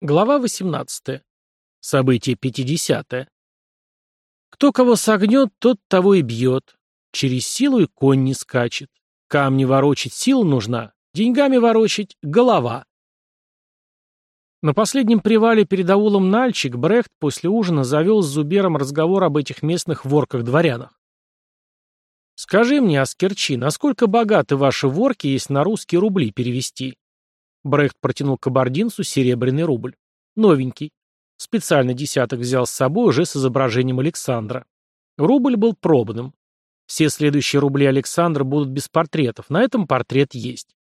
Глава 18. Событие 50. Кто кого согнет, тот того и бьет. Через силу и конь не скачет. Камни ворочать сила нужна, деньгами ворочать — голова. На последнем привале перед аулом Нальчик Брехт после ужина завел с Зубером разговор об этих местных ворках-дворянах. «Скажи мне, Аскерчи, насколько богаты ваши ворки, если на русские рубли перевести?» Брехт протянул кабардинцу серебряный рубль. Новенький. Специально десяток взял с собой уже с изображением Александра. Рубль был пробным. Все следующие рубли Александра будут без портретов, на этом портрет есть.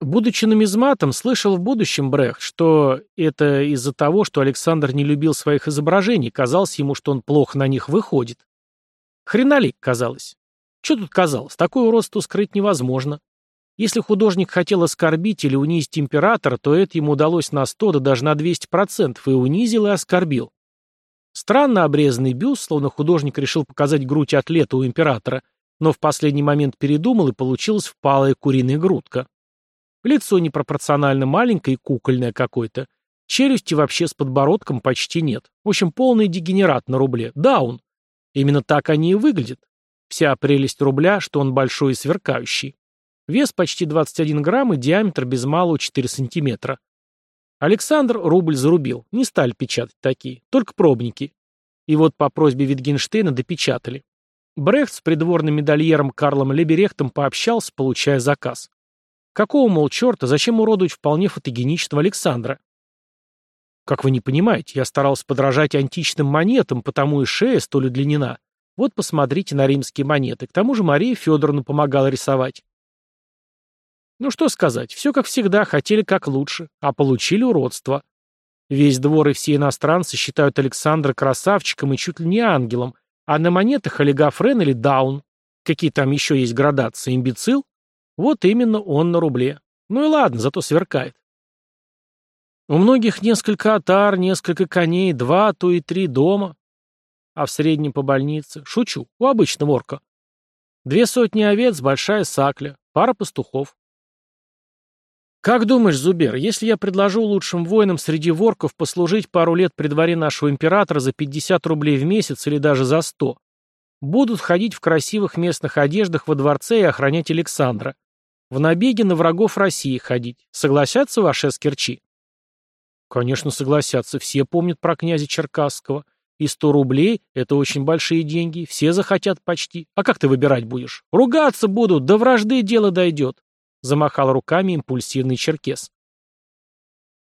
Будучи нумизматом, слышал в будущем Брехт, что это из-за того, что Александр не любил своих изображений, казалось ему, что он плохо на них выходит. Хреналик казалось. Что тут казалось? Такой уродство скрыть невозможно. Если художник хотел оскорбить или унизить императора, то это ему удалось на 100, да даже на 200%, и унизил, и оскорбил. Странно обрезанный бюст, словно художник решил показать грудь атлета у императора, но в последний момент передумал, и получилась впалая куриная грудка. Лицо непропорционально маленькое и кукольное какое-то. Челюсти вообще с подбородком почти нет. В общем, полный дегенерат на рубле. Даун. Именно так они и выглядят. Вся прелесть рубля, что он большой и сверкающий. Вес почти 21 грамм и диаметр без малого 4 сантиметра. Александр рубль зарубил, не стали печатать такие, только пробники. И вот по просьбе Витгенштейна допечатали. Брехт с придворным медальером Карлом Леберехтом пообщался, получая заказ. Какого, мол, черта, зачем уродовать вполне фотогеничного Александра? Как вы не понимаете, я старался подражать античным монетам, потому и шея столь удлинена. Вот посмотрите на римские монеты. К тому же Мария Федоровна помогала рисовать. Ну что сказать, все как всегда, хотели как лучше, а получили уродство. Весь двор и все иностранцы считают Александра красавчиком и чуть ли не ангелом, а на монетах олигофрен или даун. Какие там еще есть градации, имбецил? Вот именно он на рубле. Ну и ладно, зато сверкает. У многих несколько отар, несколько коней, два, а то и три дома. А в среднем по больнице. Шучу, у обычного орка. Две сотни овец, большая сакля, пара пастухов. «Как думаешь, Зубер, если я предложу лучшим воинам среди ворков послужить пару лет при дворе нашего императора за 50 рублей в месяц или даже за 100, будут ходить в красивых местных одеждах во дворце и охранять Александра, в набеге на врагов России ходить, согласятся ваши эскерчи?» «Конечно, согласятся, все помнят про князя Черкасского. И 100 рублей — это очень большие деньги, все захотят почти. А как ты выбирать будешь? Ругаться будут, до вражды дело дойдет. — замахал руками импульсивный черкес.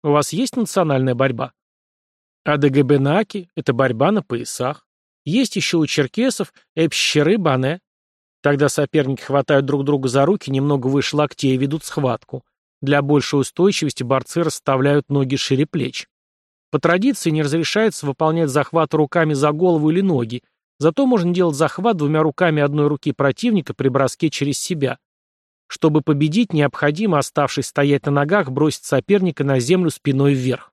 «У вас есть национальная борьба?» А ДГБ-наки — это борьба на поясах. Есть еще у черкесов эпщеры-бане. Тогда соперники хватают друг друга за руки немного выше локтей и ведут схватку. Для большей устойчивости борцы расставляют ноги шире плеч. По традиции не разрешается выполнять захват руками за голову или ноги, зато можно делать захват двумя руками одной руки противника при броске через себя. Чтобы победить, необходимо, оставшись стоять на ногах, бросить соперника на землю спиной вверх.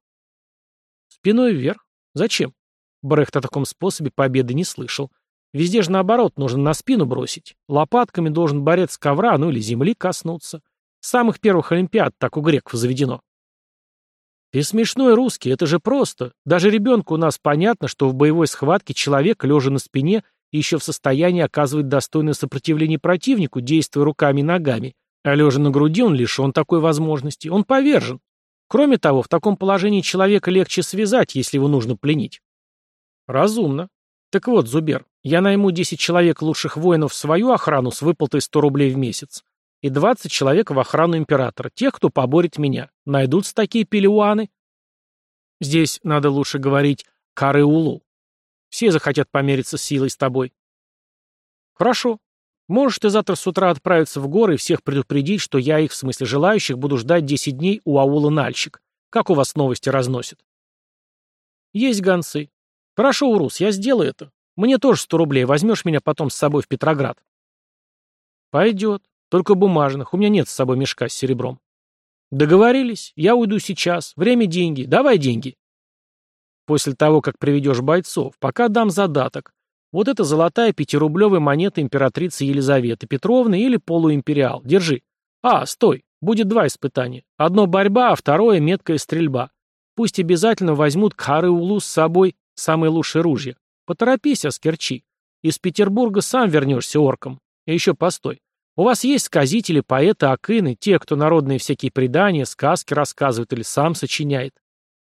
Спиной вверх? Зачем? Брехт о таком способе победы не слышал. Везде же наоборот, нужно на спину бросить. Лопатками должен борец ковра, ну или земли коснуться. С самых первых олимпиад так у греков заведено. Ты смешной русский, это же просто. Даже ребенку у нас понятно, что в боевой схватке человек, лежа на спине, еще в состоянии оказывать достойное сопротивление противнику, действуя руками и ногами. А лежа на груди он лишен такой возможности. Он повержен. Кроме того, в таком положении человека легче связать, если его нужно пленить. Разумно. Так вот, Зубер, я найму 10 человек лучших воинов в свою охрану с выплатой 100 рублей в месяц. И 20 человек в охрану императора, тех, кто поборет меня. Найдутся такие пелеуаны? Здесь надо лучше говорить «кареулу». Все захотят помериться силой с тобой. Хорошо. Можешь ты завтра с утра отправиться в горы и всех предупредить, что я их, в смысле желающих, буду ждать 10 дней у аула Нальщик. Как у вас новости разносят? Есть гонцы. Хорошо, Урус, я сделаю это. Мне тоже 100 рублей. Возьмешь меня потом с собой в Петроград? Пойдет. Только бумажных. У меня нет с собой мешка с серебром. Договорились. Я уйду сейчас. Время – деньги. Давай деньги. После того, как приведешь бойцов, пока дам задаток. Вот это золотая пятирублевая монета императрицы Елизаветы Петровны или полуимпериал. Держи. А, стой. Будет два испытания. Одно борьба, а второе меткая стрельба. Пусть обязательно возьмут Кары-Улу с собой самые лучшие ружья. Поторопись, Аскерчи. Из Петербурга сам вернешься орком. И еще постой. У вас есть сказители, поэты, акины, те, кто народные всякие предания, сказки рассказывает или сам сочиняет.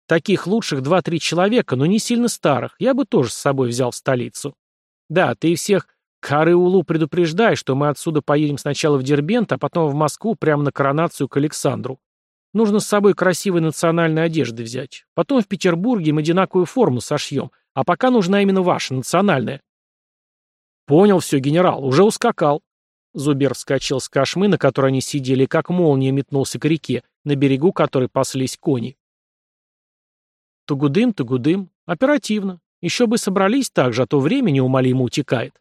Таких лучших два-три человека, но не сильно старых, я бы тоже с собой взял в столицу. Да, ты всех Кары-Улу предупреждай, что мы отсюда поедем сначала в Дербент, а потом в Москву прямо на коронацию к Александру. Нужно с собой красивой национальной одежды взять. Потом в Петербурге мы одинаковую форму сошьем, а пока нужна именно ваша, национальная. Понял все, генерал, уже ускакал. Зубер вскочил с кошмы, на которой они сидели, как молния метнулся к реке, на берегу которой паслись кони. Тугудым, тугудым. Оперативно. Еще бы собрались так же, а то время неумолимо утекает.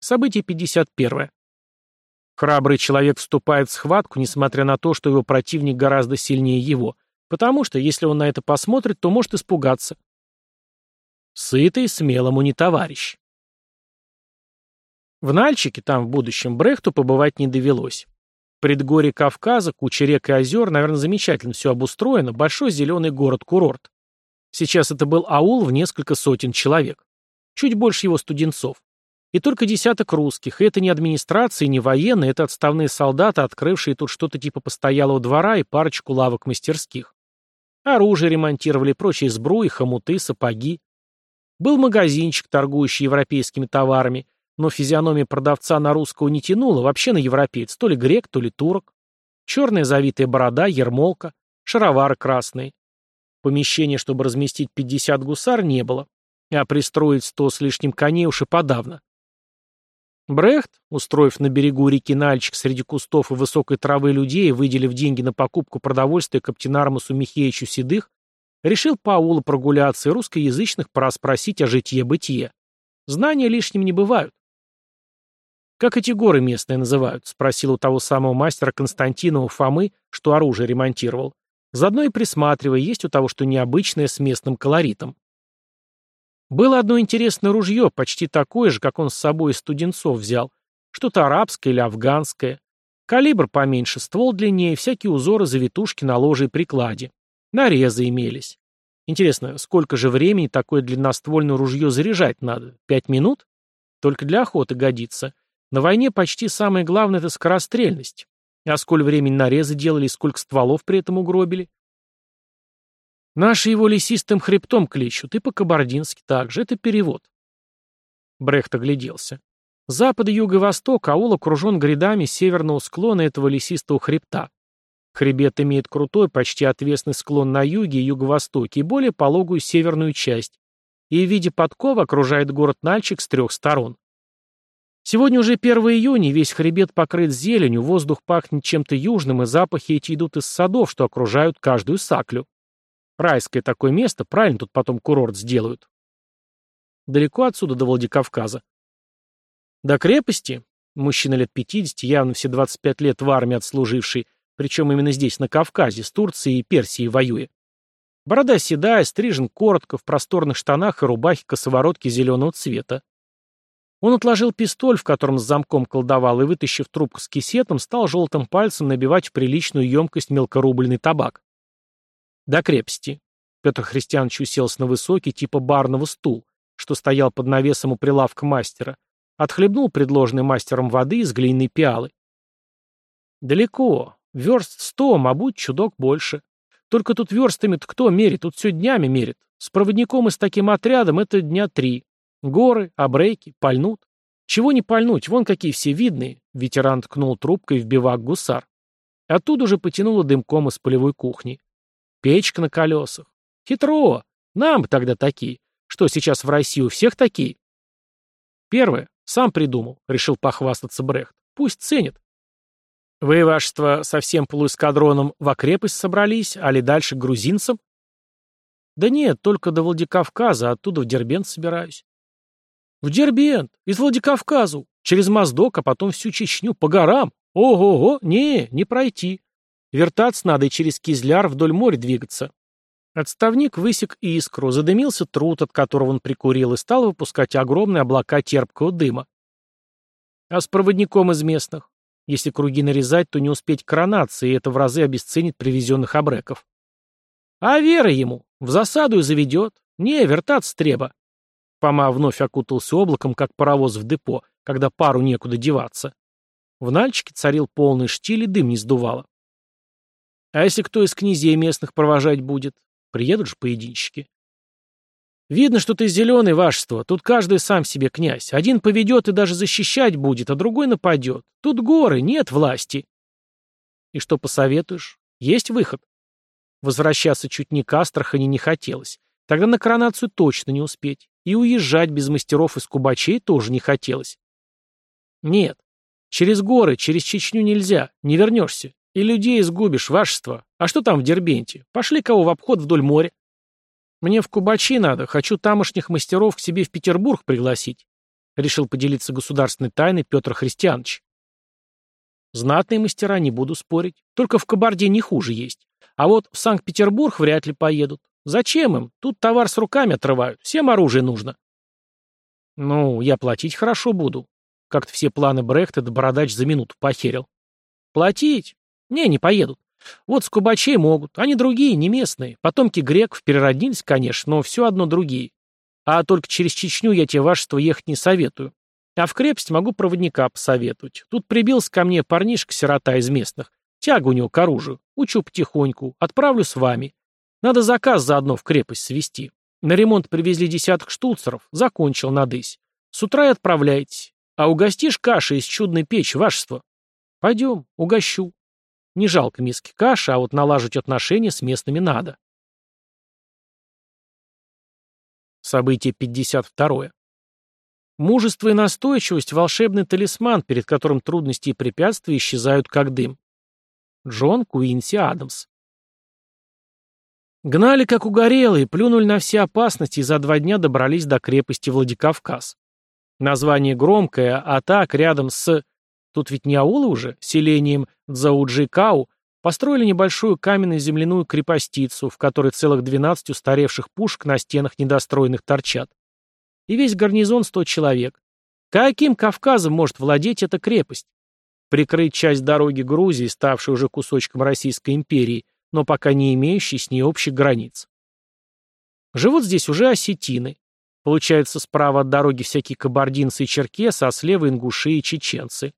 Событие 51. Храбрый человек вступает в схватку, несмотря на то, что его противник гораздо сильнее его, потому что, если он на это посмотрит, то может испугаться. Сытый смелому не товарищ. В Нальчике, там в будущем, Брехту побывать не довелось. Предгорье Кавказа, куча рек и озер, наверное, замечательно все обустроено, большой зеленый город-курорт. Сейчас это был аул в несколько сотен человек. Чуть больше его студенцов. И только десяток русских, и это не администрация, не военные, это отставные солдаты, открывшие тут что-то типа постоялого двора и парочку лавок мастерских. Оружие ремонтировали, прочие сбруи, хомуты, сапоги. Был магазинчик, торгующий европейскими товарами, но физиономия продавца на русского не тянула, вообще на европеец, то ли грек, то ли турок. Черная завитая борода, ермолка, шаровары красные. Помещения, чтобы разместить 50 гусар, не было, а пристроить сто с лишним коней уж и подавно. Брехт, устроив на берегу реки Нальчик среди кустов и высокой травы людей, выделив деньги на покупку продовольствия Каптенармусу Михеичу Седых, решил по аулу прогуляться и русскоязычных пора спросить о житье-бытие. Знания лишним не бывают. «Как эти горы местные называют?» — спросил у того самого мастера Константинова Фомы, что оружие ремонтировал. Заодно и присматривая, есть у того что необычное с местным колоритом. Было одно интересное ружье, почти такое же, как он с собой из студенцов взял. Что-то арабское или афганское. Калибр поменьше, ствол длиннее, всякие узоры, завитушки на ложе и прикладе. Нарезы имелись. Интересно, сколько же времени такое длинноствольное ружье заряжать надо? Пять минут? Только для охоты годится. На войне почти самое главное — это скорострельность. А сколько времени нарезы делали сколько стволов при этом угробили? Наши его лесистым хребтом кличут, и по-кабардински также. Это перевод. Брехт огляделся. Запад, юг и восток аул окружен грядами северного склона этого лесистого хребта. Хребет имеет крутой, почти отвесный склон на юге и юго-востоке и более пологую северную часть. И в виде подкова окружает город Нальчик с трех сторон. Сегодня уже 1 июня, весь хребет покрыт зеленью, воздух пахнет чем-то южным, и запахи эти идут из садов, что окружают каждую саклю. Райское такое место, правильно тут потом курорт сделают. Далеко отсюда до Владикавказа. До крепости, мужчина лет 50, явно все 25 лет в армии отслуживший, причем именно здесь, на Кавказе, с Турцией и Персией воюя. Борода седая, стрижен коротко, в просторных штанах и рубахе косоворотки зеленого цвета. Он отложил пистоль, в котором с замком колдовал, и, вытащив трубку с кисетом, стал желтым пальцем набивать в приличную емкость мелкорубленый табак. До крепости. Петр Христианович уселся на высокий, типа барного стул, что стоял под навесом у прилавка мастера, отхлебнул предложенный мастером воды из глиняной пиалы. Далеко. Верст сто, мабуть, чудок больше. Только тут верстами-то кто мерит? Тут все днями мерит. С проводником и с таким отрядом это дня три. Горы, обрейки, пальнут. Чего не пальнуть, вон какие все видные. Ветеран ткнул трубкой в бивак гусар. Оттуда уже потянуло дымком из полевой кухни. Печка на колесах. Хитро. Нам тогда такие. Что, сейчас в России у всех такие? Первое. Сам придумал, решил похвастаться Брехт. Пусть ценят. Вы, вашество, со всем полуэскадроном в окрепость собрались, а ли дальше грузинцам? Да нет, только до Владикавказа, оттуда в Дербент собираюсь. В Дербент, из Владикавказу, через Моздок, а потом всю Чечню, по горам. Ого-го, не, не пройти. Вертаться надо и через Кизляр вдоль моря двигаться. Отставник высек искру, задымился труд, от которого он прикурил, и стал выпускать огромные облака терпкого дыма. А с проводником из местных? Если круги нарезать, то не успеть коронации, и это в разы обесценит привезенных обреков. А вера ему, в засаду и заведет. Не, вертаться треба. Фома вновь окутался облаком, как паровоз в депо, когда пару некуда деваться. В Нальчике царил полный штиль и дым не сдувало. А если кто из князей местных провожать будет? Приедут же поединщики. Видно, что ты зеленый, вашество. Тут каждый сам себе князь. Один поведет и даже защищать будет, а другой нападет. Тут горы, нет власти. И что посоветуешь? Есть выход? Возвращаться чуть не к Астрахани не хотелось. Тогда на коронацию точно не успеть. И уезжать без мастеров из Кубачей тоже не хотелось. Нет. Через горы, через Чечню нельзя. Не вернешься. И людей изгубишь, вашество. А что там в Дербенте? Пошли кого в обход вдоль моря. Мне в Кубачи надо, хочу тамошних мастеров к себе в Петербург пригласить. Решил поделиться государственной тайной Петр Христианович. Знатные мастера, не буду спорить. Только в Кабарде не хуже есть. А вот в Санкт-Петербург вряд ли поедут. Зачем им? Тут товар с руками отрывают. Всем оружие нужно. Ну, я платить хорошо буду. Как-то все планы Брехта да Бородач за минуту похерил. Платить? Не, не поедут. Вот с Кубачей могут, они другие, не местные. Потомки греков перероднились, конечно, но все одно другие. А только через Чечню я тебе, вашество, ехать не советую. А в крепость могу проводника посоветовать. Тут прибился ко мне парнишка-сирота из местных. Тяга у него к оружию. Учу потихоньку. Отправлю с вами. Надо заказ заодно в крепость свести. На ремонт привезли десяток штуцеров. Закончил надысь. С утра и отправляйтесь. А угостишь каши из чудной печи, вашество? Пойдем, угощу. Не жалко миски каши, а вот налаживать отношения с местными надо. Событие 52. Мужество и настойчивость – волшебный талисман, перед которым трудности и препятствия исчезают как дым. Джон Куинси Адамс. Гнали как угорелые, плюнули на все опасности и за два дня добрались до крепости Владикавказ. Название громкое, а так рядом с Тут ведь не аулы уже, селением Дзауджикау, построили небольшую каменно-земляную крепостицу, в которой целых 12 устаревших пушек на стенах недостроенных торчат. И весь гарнизон 100 человек. Каким Кавказом может владеть эта крепость? Прикрыть часть дороги Грузии, ставшей уже кусочком Российской империи, но пока не имеющей с ней общих границ. Живут здесь уже осетины. Получается, справа от дороги всякие кабардинцы и черкесы, а слева ингуши и чеченцы.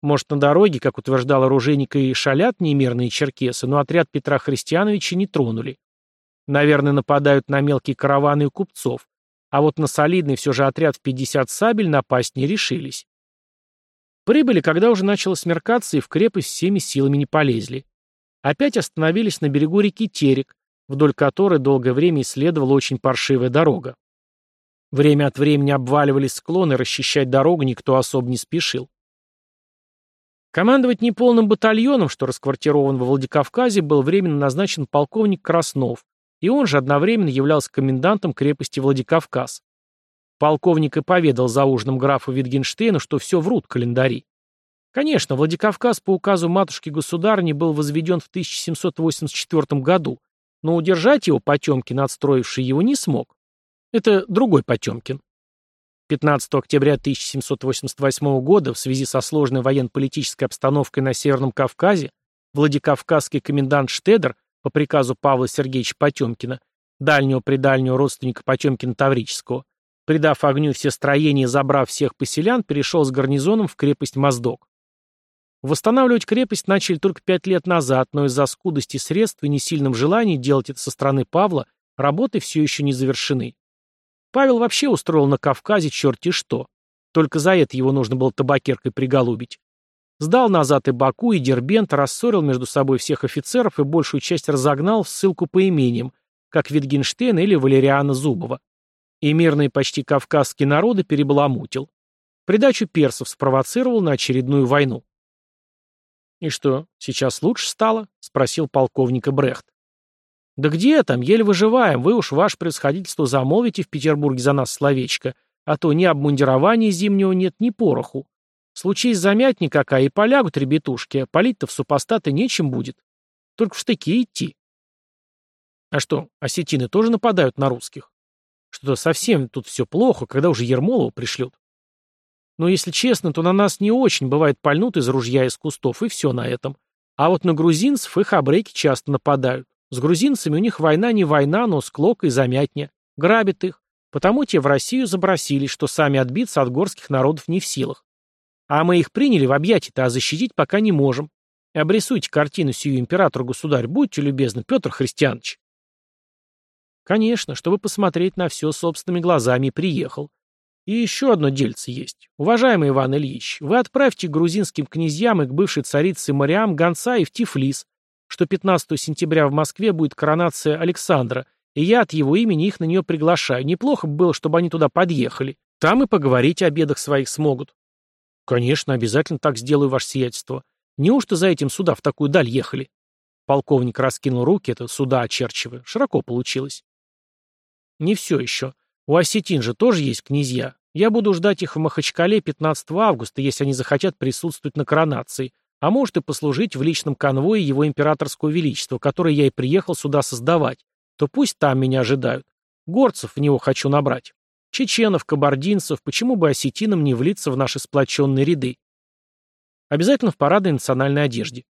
Может, на дороге, как утверждал оружейник, и шалят немерные черкесы, но отряд Петра Христиановича не тронули. Наверное, нападают на мелкие караваны и купцов, а вот на солидный все же отряд в 50 сабель напасть не решились. Прибыли, когда уже начало смеркаться, и в крепость всеми силами не полезли. Опять остановились на берегу реки Терек, вдоль которой долгое время исследовала очень паршивая дорога. Время от времени обваливались склоны, расчищать дорогу никто особо не спешил. Командовать неполным батальоном, что расквартирован во Владикавказе, был временно назначен полковник Краснов, и он же одновременно являлся комендантом крепости Владикавказ. Полковник и поведал за ужином графу Витгенштейну, что все врут календари. Конечно, Владикавказ по указу матушки-государни был возведен в 1784 году, но удержать его Потемкин, отстроивший его, не смог. Это другой Потемкин. 15 октября 1788 года в связи со сложной военно-политической обстановкой на Северном Кавказе Владикавказский комендант Штедер по приказу Павла Сергеевича Потемкина, дальнего-предальнего родственника Потемкина Таврического, придав огню все строения и забрав всех поселян, перешел с гарнизоном в крепость Моздок. Восстанавливать крепость начали только пять лет назад, но из-за скудости средств и несильным желанием делать это со стороны Павла работы все еще не завершены. Павел вообще устроил на Кавказе черти что. Только за это его нужно было табакеркой приголубить. Сдал назад и Баку, и Дербент, рассорил между собой всех офицеров и большую часть разогнал в ссылку по имениям, как Витгенштейна или Валериана Зубова. И мирные почти кавказские народы перебаламутил. Придачу персов спровоцировал на очередную войну. «И что, сейчас лучше стало?» — спросил полковника Брехт. «Да где там? Еле выживаем. Вы уж, ваше превосходительство, замолвите в Петербурге за нас словечко. А то ни обмундирования зимнего нет, ни пороху. Случись замять никакая, и полягут ребятушки, а полить-то в супостаты нечем будет. Только в штыки идти». «А что, осетины тоже нападают на русских? Что-то совсем тут все плохо, когда уже Ермолова пришлют». Но если честно, то на нас не очень бывает пальнут из ружья из кустов, и все на этом. А вот на грузинцев их обреки часто нападают. С грузинцами у них война не война, но склока и замятня. Грабят их. Потому те в Россию забросились, что сами отбиться от горских народов не в силах. А мы их приняли в объятия-то, а защитить пока не можем. Обрисуйте картину сию императору-государь, будьте любезны, Петр Христианович. Конечно, чтобы посмотреть на все собственными глазами, приехал. И еще одно дельце есть. Уважаемый Иван Ильич, вы отправьте грузинским князьям и к бывшей царице Мариам гонца и в Тифлис, что 15 сентября в Москве будет коронация Александра, и я от его имени их на нее приглашаю. Неплохо бы было, чтобы они туда подъехали. Там и поговорить о бедах своих смогут. Конечно, обязательно так сделаю, ваше сиятельство. Неужто за этим сюда в такую даль ехали? Полковник раскинул руки, это суда очерчивая. Широко получилось. Не все еще. У осетин же тоже есть князья. Я буду ждать их в Махачкале 15 августа, если они захотят присутствовать на коронации, а может и послужить в личном конвое его императорского величества, который я и приехал сюда создавать то пусть там меня ожидают. Горцев в него хочу набрать. Чеченов, кабардинцев, почему бы осетинам не влиться в наши сплоченные ряды? Обязательно в парадной национальной одежде.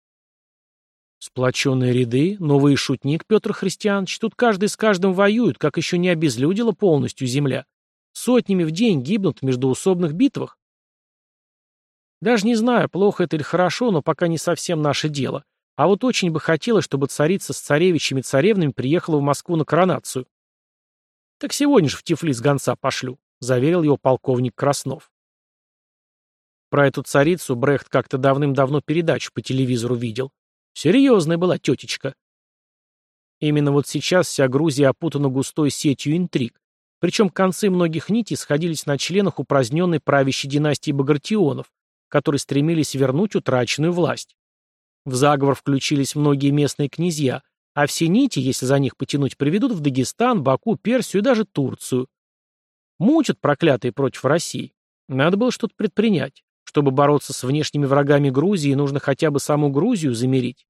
Сплоченные ряды, новый шутник Петр Христианович, тут каждый с каждым воюет, как еще не обезлюдила полностью земля. Сотнями в день гибнут в междоусобных битвах. Даже не знаю, плохо это или хорошо, но пока не совсем наше дело. А вот очень бы хотелось, чтобы царица с царевичами и царевнами приехала в Москву на коронацию. Так сегодня же в Тифлис гонца пошлю, заверил его полковник Краснов. Про эту царицу Брехт как-то давным-давно передачу по телевизору видел. Серьезная была тетечка. Именно вот сейчас вся Грузия опутана густой сетью интриг. Причем концы многих нитей сходились на членах упраздненной правящей династии Багратионов, которые стремились вернуть утраченную власть. В заговор включились многие местные князья, а все нити, если за них потянуть, приведут в Дагестан, Баку, Персию и даже Турцию. Мучат проклятые против России. Надо было что-то предпринять. Чтобы бороться с внешними врагами Грузии, нужно хотя бы саму Грузию замерить.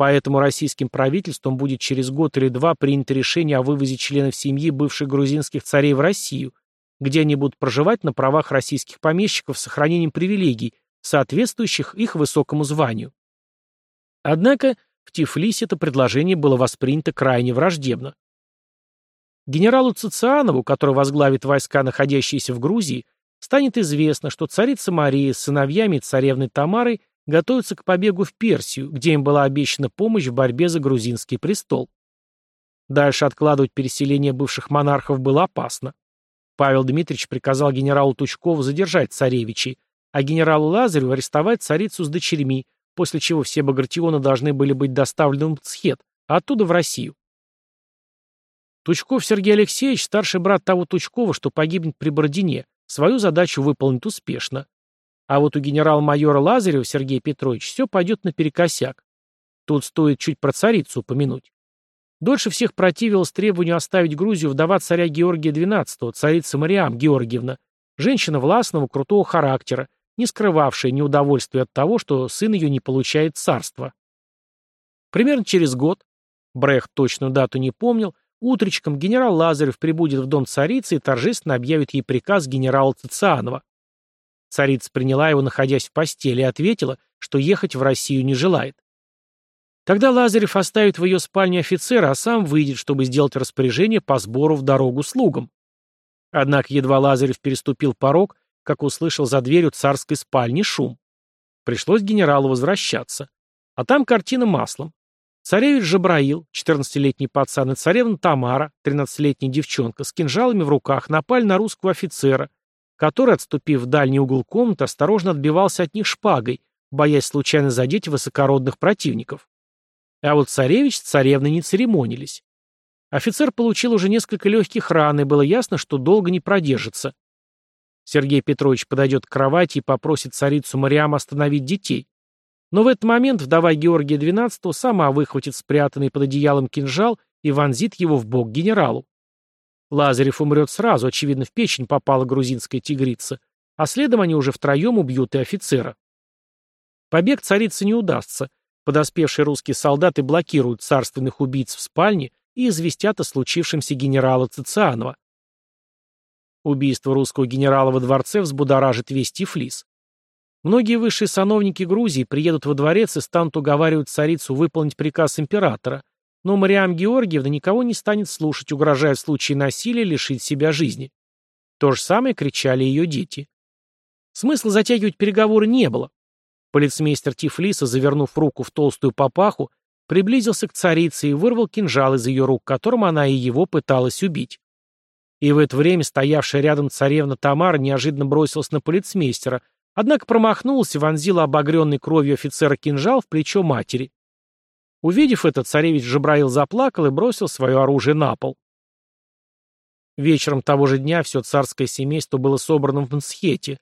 Поэтому российским правительством будет через год или два принято решение о вывозе членов семьи бывших грузинских царей в Россию, где они будут проживать на правах российских помещиков с сохранением привилегий, соответствующих их высокому званию. Однако в Тифлисе это предложение было воспринято крайне враждебно. Генералу Цицианову, который возглавит войска, находящиеся в Грузии, станет известно, что царица Мария с сыновьями и царевной Тамарой готовятся к побегу в Персию, где им была обещана помощь в борьбе за грузинский престол. Дальше откладывать переселение бывших монархов было опасно. Павел Дмитриевич приказал генералу Тучкову задержать царевичей, а генералу Лазареву арестовать царицу с дочерьми, после чего все багратионы должны были быть доставлены в Цхет, а оттуда в Россию. Тучков Сергей Алексеевич, старший брат того Тучкова, что погибнет при Бородине, свою задачу выполнит успешно. А вот у генерал-майора Лазарева Сергея Петрович все пойдет наперекосяк. Тут стоит чуть про царицу упомянуть. Дольше всех противилась требованию оставить Грузию вдова царя Георгия XII, царица Мариам Георгиевна, женщина властного, крутого характера, не скрывавшая неудовольствия от того, что сын ее не получает царства. Примерно через год, Брехт точную дату не помнил, утречком генерал Лазарев прибудет в дом царицы и торжественно объявит ей приказ генерала Цицианова. Царица приняла его, находясь в постели, и ответила, что ехать в Россию не желает. Тогда Лазарев оставит в ее спальне офицера, а сам выйдет, чтобы сделать распоряжение по сбору в дорогу слугам. Однако едва Лазарев переступил порог, как услышал за дверью царской спальни шум. Пришлось генералу возвращаться. А там картина маслом. Царевич Жабраил, 14-летний пацан, и царевна Тамара, 13-летняя девчонка, с кинжалами в руках напали на русского офицера, который, отступив в дальний угол комнаты, осторожно отбивался от них шпагой, боясь случайно задеть высокородных противников. А вот царевич с царевной не церемонились. Офицер получил уже несколько легких ран, и было ясно, что долго не продержится. Сергей Петрович подойдет к кровати и попросит царицу Мариам остановить детей. Но в этот момент вдова Георгия XII сама выхватит спрятанный под одеялом кинжал и вонзит его в бок генералу. Лазарев умрет сразу, очевидно, в печень попала грузинская тигрица, а следом они уже втроем убьют и офицера. Побег царицы не удастся. Подоспевшие русские солдаты блокируют царственных убийц в спальне и известят о случившемся генерала Цицианова. Убийство русского генерала во дворце взбудоражит весь Тифлис. Многие высшие сановники Грузии приедут во дворец и станут уговаривать царицу выполнить приказ императора, но Мариам Георгиевна никого не станет слушать, угрожая в случае насилия лишить себя жизни. То же самое кричали ее дети. Смысла затягивать переговоры не было. Полицмейстер Тифлиса, завернув руку в толстую папаху, приблизился к царице и вырвал кинжал из ее рук, которым она и его пыталась убить. И в это время стоявшая рядом царевна Тамара неожиданно бросилась на полицмейстера, однако промахнулся и вонзила обогренный кровью офицера кинжал в плечо матери. Увидев это, царевич Жабраил заплакал и бросил свое оружие на пол. Вечером того же дня все царское семейство было собрано в Мсхете,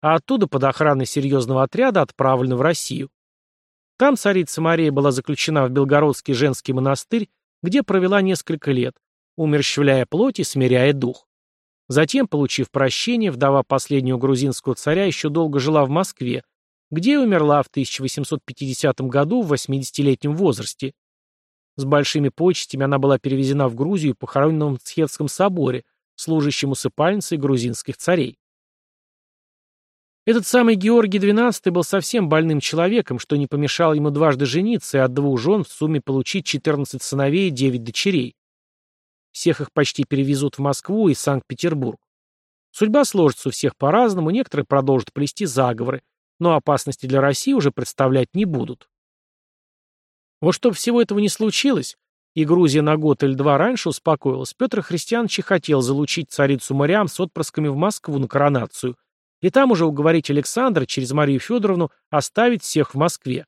а оттуда под охраной серьезного отряда отправлено в Россию. Там царица Мария была заключена в Белгородский женский монастырь, где провела несколько лет, умерщвляя плоть и смиряя дух. Затем, получив прощение, вдова последнего грузинского царя еще долго жила в Москве, где умерла в 1850 году в 80-летнем возрасте. С большими почестями она была перевезена в Грузию и похоронена в Мцхетском соборе, служащем усыпальницей грузинских царей. Этот самый Георгий XII был совсем больным человеком, что не помешало ему дважды жениться и от двух жен в сумме получить 14 сыновей и 9 дочерей. Всех их почти перевезут в Москву и Санкт-Петербург. Судьба сложится у всех по-разному, некоторые продолжат плести заговоры, но опасности для России уже представлять не будут. Вот чтобы всего этого не случилось, и Грузия на год или два раньше успокоилась, Петр Христианович хотел залучить царицу Мариам с отпрысками в Москву на коронацию, и там уже уговорить Александра через Марию Федоровну оставить всех в Москве.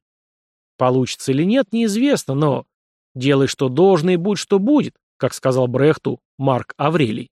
Получится или нет, неизвестно, но «делай, что должно, и будь, что будет», как сказал Брехту Марк Аврелий.